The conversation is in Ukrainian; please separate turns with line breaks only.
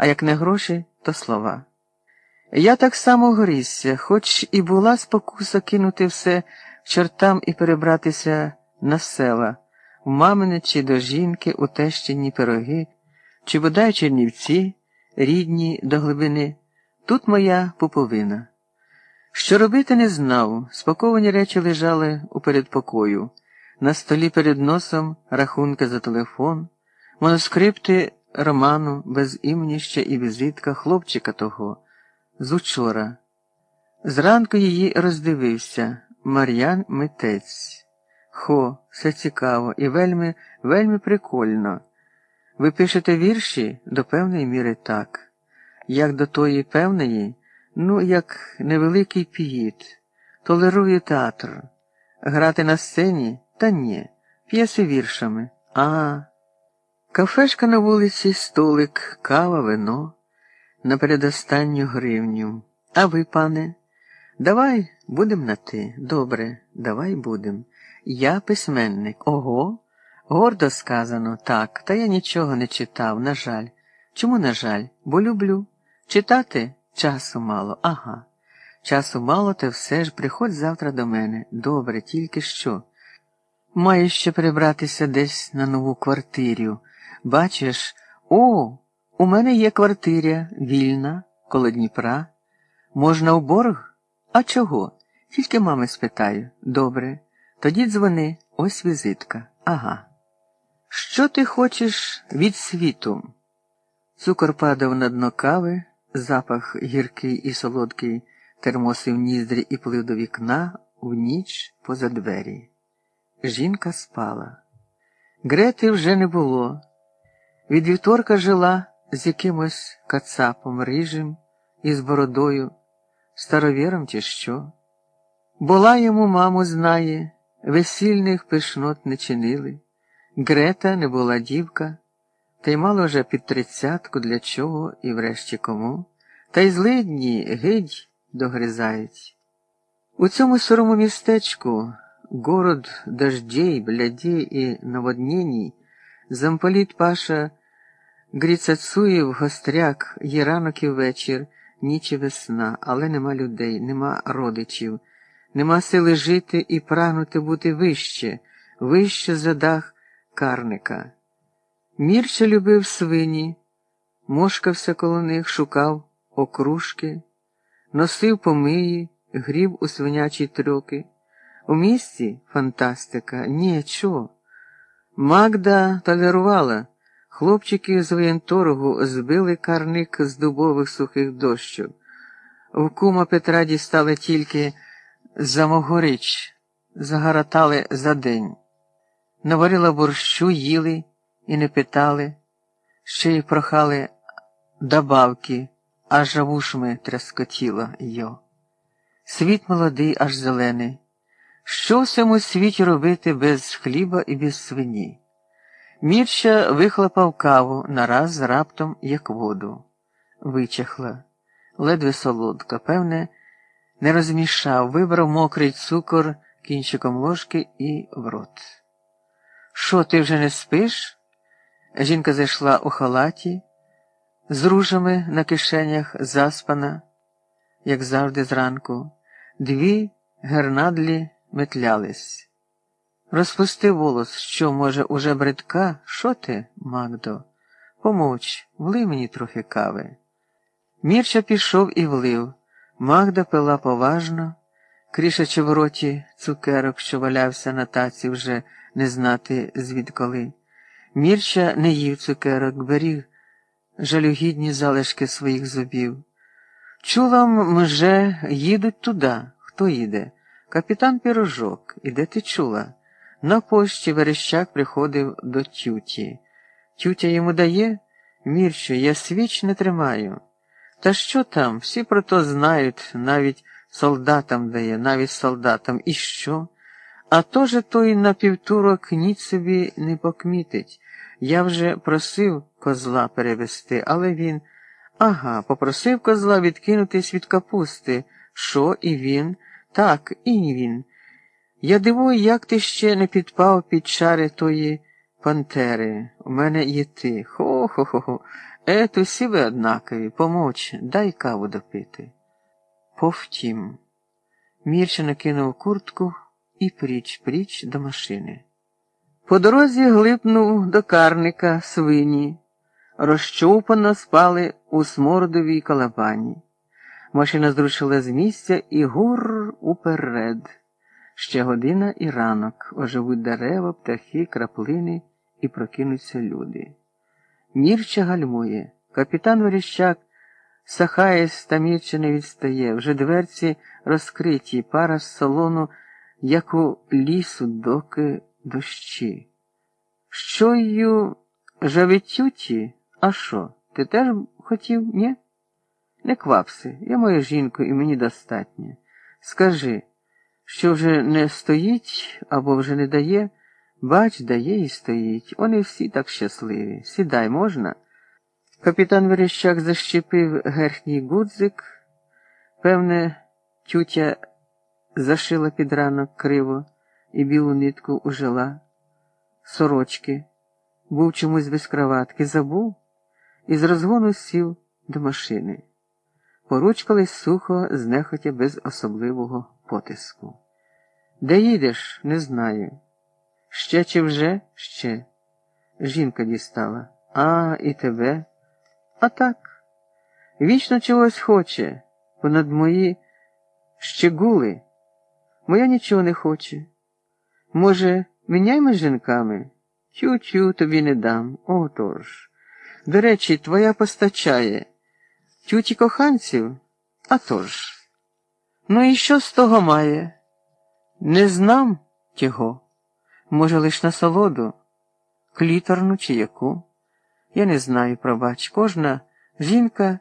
а як не гроші, то слова. Я так само горісся, хоч і була спокуса кинути все чортам і перебратися на села, в мамине чи до жінки у тещині пироги, чи бодай чернівці, рідні до глибини. Тут моя пуповина. Що робити не знав, спаковані речі лежали у передпокою, на столі перед носом рахунки за телефон, манускрипти роману без імені ще і візитка хлопчика того з учора. Зранку її роздивився Мар'ян Митець. Хо, все цікаво і вельми, вельми прикольно. Ви пишете вірші до певної міри так, як до тої певної, ну, як невеликий піїт, толерую театр, грати на сцені та ні, п'єси віршами. А, кафешка на вулиці, столик, кава, вино на передостанню гривню. А ви, пане, давай будем на ти. Добре, давай будем. Я письменник. Ого. Гордо сказано, так, та я нічого не читав, на жаль. Чому, на жаль? Бо люблю. Читати часу мало, ага. Часу мало, та все ж приходь завтра до мене. Добре, тільки що. Маю ще прибратися десь на нову квартирю. Бачиш, о, у мене є квартиря вільна, коло Дніпра. Можна у борг? А чого? Тільки мами спитаю. Добре. Тоді дзвони, ось візитка. Ага. Що ти хочеш від світу? Цукор падав на дно кави, запах гіркий і солодкий, термосив ніздрі і плив до вікна в ніч поза двері. Жінка спала. Грети вже не було. Від вівторка жила з якимось кацапом рижим із бородою, старовіром чи що. Була йому, маму, знає, весільних пишнот не чинили. Грета не була дівка, та й мала вже під тридцятку для чого і врешті кому, та й злидні гидь догризають. У цьому сирому містечку город дождей, блядей і наводнений, замполіт Паша Гріцацуєв, гостряк, є ранок і вечір, ніч і весна, але нема людей, нема родичів, нема сили жити і прагнути бути вище, вище за дах карника. Мірча любив свині, мошкався коло них, шукав окружки, носив помиї, гріб у свинячі трьоки. У місті фантастика, нічого. Магда толерувала. Хлопчики з воєнторгу збили карник з дубових сухих дощок. В кума Петра дістали тільки за могорич, загаратали за день. Наварила борщу, їли і не питали, ще й прохали добавки, аж вушми тряскотіло йо. Світ молодий, аж зелений. Що в цьому світі робити без хліба і без свині? Мірча вихлопав каву нараз раптом, як воду. Вичахла, ледве солодка, певне, не розмішав, вибрав мокрий цукор кінчиком ложки і в рот. Що, ти вже не спиш? Жінка зайшла у халаті, з ружами на кишенях заспана, як завжди зранку, дві гернадлі метлялись. Розпусти волос, що, може, уже бридка? Що ти, Магдо? Помовч, влий мені трохи кави. Мірча пішов і влив. Магда пила поважно, крішачи в роті цукерок, що валявся на таці вже не знати звідколи. Мірча не їв цукерок, беріг жалюгідні залишки своїх зубів. Чула, мже їдуть туди. Хто їде? Капітан Пірожок. І де ти чула? На пошті Верещак приходив до тюті. Тютя йому дає, Мірчо, я свіч не тримаю. Та що там? Всі про то знають, навіть солдатам дає, навіть солдатам. І що? А то же той на півтурок ніч собі не покмітить. Я вже просив козла перевести, але він. Ага, попросив козла відкинутись від капусти. Що і він? Так, і він. Я дивую, як ти ще не підпав під чари тої пантери. У мене є ти. Хо-хо-хо. Ето, всі ви однакові, помовч, дай каву допити. Повтім. Мірча накинув куртку і пріч-пріч до машини. По дорозі глипнув до карника свині, розчовпано спали у смородовій калабані. Машина зрушила з місця і гур уперед. Ще година і ранок оживуть дерева, птахи, краплини і прокинуться люди. Мірча гальмує. Капітан Верещак сахаєсь та мірча не відстає. Вже дверці розкриті, пара з салону, як у лісу, доки дощі. Що ю жавитюті? А що? Ти теж хотів, ні? Не квапси, я моя жінка і мені достатньо. Скажи, що вже не стоїть або вже не дає, бач, дає і стоїть. Вони всі так щасливі. Сідай, можна? Капітан Верещак защепив верхній гудзик. Певне, тютя зашила під ранок криво і білу нитку ужила. Сорочки. Був чомусь без кроватки, забув і з розгону сів до машини. Поручкались сухо, знехотя без особливого потиску. Де їдеш, не знаю. Ще чи вже? Ще. Жінка дістала. А, і тебе. А так. Вічно чогось хоче, понад мої щегули. Моя нічого не хоче. Може, міняймо з жінками? Тю-тю, тобі не дам. Отож. До речі, твоя постачає. Тюті коханців? А. Ну і що з того має? Не знам тього. Може, лиш насолоду, кліторну чи яку. Я не знаю, пробач, кожна жінка